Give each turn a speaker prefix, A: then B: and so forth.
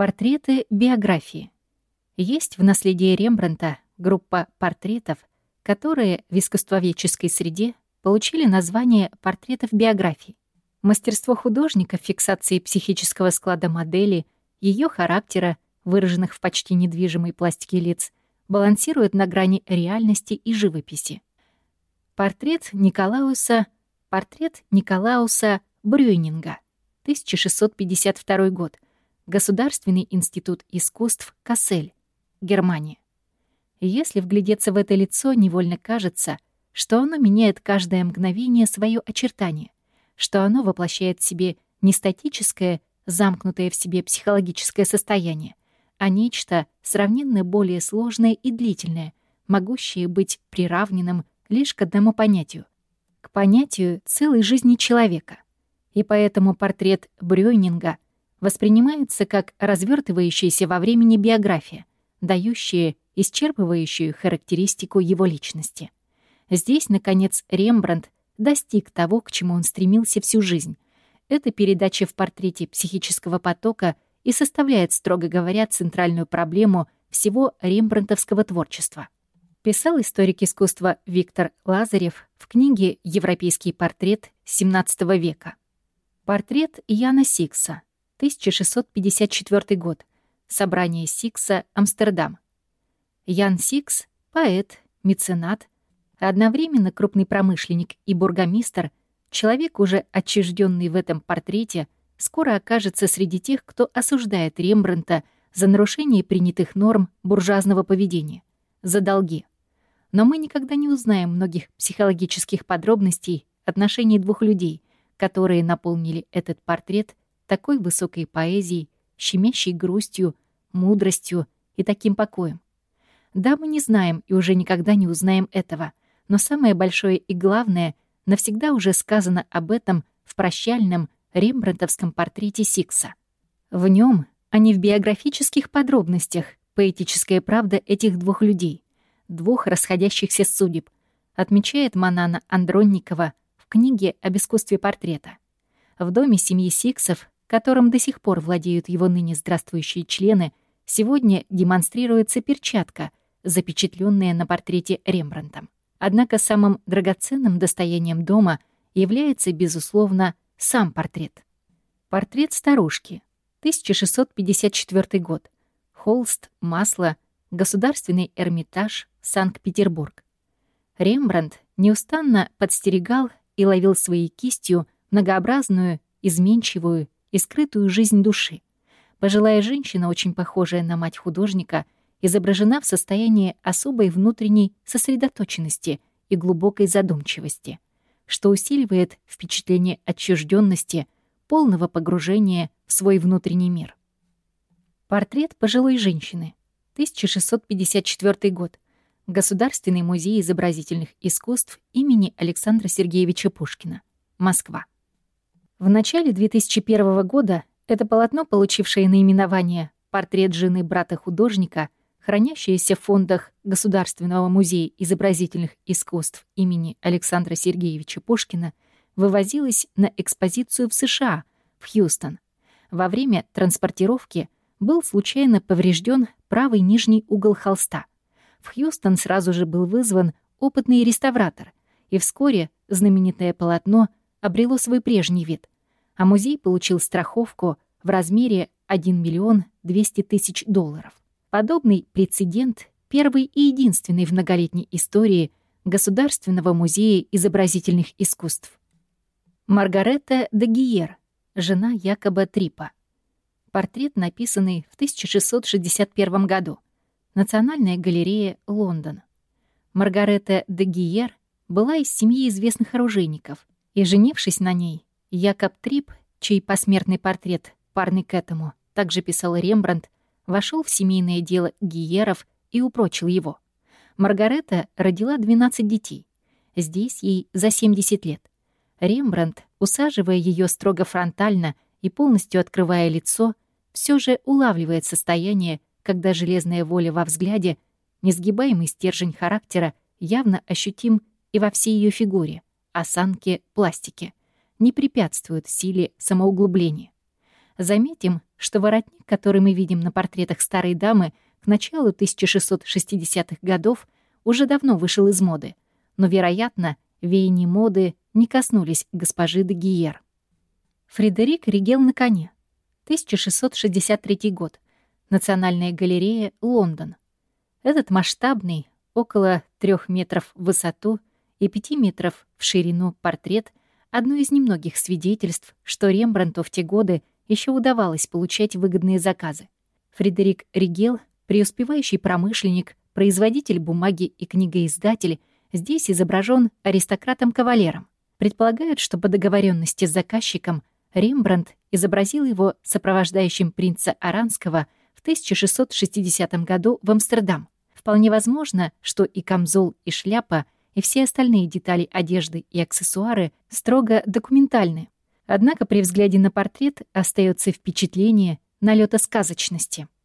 A: Портреты биографии. Есть в наследии Рембрандта группа портретов, которые в искусствоведческой среде получили название портретов биографии. Мастерство художника в фиксации психического склада модели, ее характера, выраженных в почти недвижимой пластике лиц, балансирует на грани реальности и живописи. Портрет Николауса, портрет Николауса Брюйнинга, 1652 год, Государственный институт искусств Кассель, Германия. Если вглядеться в это лицо, невольно кажется, что оно меняет каждое мгновение свое очертание, что оно воплощает в себе не статическое, замкнутое в себе психологическое состояние, а нечто сравненно более сложное и длительное, могущее быть приравненным лишь к одному понятию — к понятию целой жизни человека. И поэтому портрет Брёнинга воспринимается как развертывающаяся во времени биография, дающая исчерпывающую характеристику его личности. Здесь, наконец, Рембрандт достиг того, к чему он стремился всю жизнь. Эта передача в портрете психического потока и составляет, строго говоря, центральную проблему всего рембрандтовского творчества. Писал историк искусства Виктор Лазарев в книге «Европейский портрет XVII века». Портрет Яна Сикса, 1654 год. Собрание Сикса, Амстердам. Ян Сикс — поэт, меценат, Одновременно крупный промышленник и бургомистр, человек, уже отчужденный в этом портрете, скоро окажется среди тех, кто осуждает Рембрандта за нарушение принятых норм буржуазного поведения, за долги. Но мы никогда не узнаем многих психологических подробностей отношений двух людей, которые наполнили этот портрет такой высокой поэзией, щемящей грустью, мудростью и таким покоем. Да, мы не знаем и уже никогда не узнаем этого — но самое большое и главное, навсегда уже сказано об этом в прощальном рембрандтовском портрете Сикса. В нем, а не в биографических подробностях, поэтическая правда этих двух людей, двух расходящихся судеб, отмечает Манана Андронникова в книге об искусстве портрета. В доме семьи Сиксов, которым до сих пор владеют его ныне здравствующие члены, сегодня демонстрируется перчатка, запечатленная на портрете Рембрандтом. Однако самым драгоценным достоянием дома является, безусловно, сам портрет. Портрет старушки. 1654 год. Холст, масло, Государственный Эрмитаж, Санкт-Петербург. Рембрандт неустанно подстерегал и ловил своей кистью многообразную, изменчивую и скрытую жизнь души. Пожилая женщина, очень похожая на мать художника — изображена в состоянии особой внутренней сосредоточенности и глубокой задумчивости, что усиливает впечатление отчужденности, полного погружения в свой внутренний мир. Портрет пожилой женщины. 1654 год. Государственный музей изобразительных искусств имени Александра Сергеевича Пушкина. Москва. В начале 2001 года это полотно, получившее наименование «Портрет жены брата художника», хранящиеся в фондах Государственного музея изобразительных искусств имени Александра Сергеевича Пушкина, вывозилась на экспозицию в США, в Хьюстон. Во время транспортировки был случайно поврежден правый нижний угол холста. В Хьюстон сразу же был вызван опытный реставратор, и вскоре знаменитое полотно обрело свой прежний вид, а музей получил страховку в размере 1 миллион 200 тысяч долларов. Подобный прецедент — первый и единственный в многолетней истории Государственного музея изобразительных искусств. Маргарета де Гиер, жена Якоба Трипа. Портрет, написанный в 1661 году. Национальная галерея, Лондон. Маргарета де Гиер была из семьи известных оружейников, и, женившись на ней, Якоб Трип, чей посмертный портрет, парный к этому, также писал Рембрандт, вошел в семейное дело Гиеров и упрочил его. Маргарета родила 12 детей. Здесь ей за 70 лет. Рембрандт, усаживая ее строго фронтально и полностью открывая лицо, все же улавливает состояние, когда железная воля во взгляде, несгибаемый стержень характера явно ощутим и во всей ее фигуре, осанке, пластике, не препятствуют силе самоуглубления. Заметим, что воротник, который мы видим на портретах старой дамы к началу 1660-х годов, уже давно вышел из моды, но, вероятно, веяния моды не коснулись госпожи де Гиер. Фредерик Ригел на коне. 1663 год. Национальная галерея, Лондон. Этот масштабный, около трех метров в высоту и пяти метров в ширину портрет — одно из немногих свидетельств, что Рембрандту в те годы еще удавалось получать выгодные заказы. Фредерик Ригел, преуспевающий промышленник, производитель бумаги и книгоиздатель, здесь изображен аристократом-кавалером. Предполагают, что по договоренности с заказчиком Рембрандт изобразил его сопровождающим принца Аранского в 1660 году в Амстердам. Вполне возможно, что и камзол, и шляпа, и все остальные детали одежды и аксессуары строго документальны. Однако при взгляде на портрет остается впечатление налета сказочности —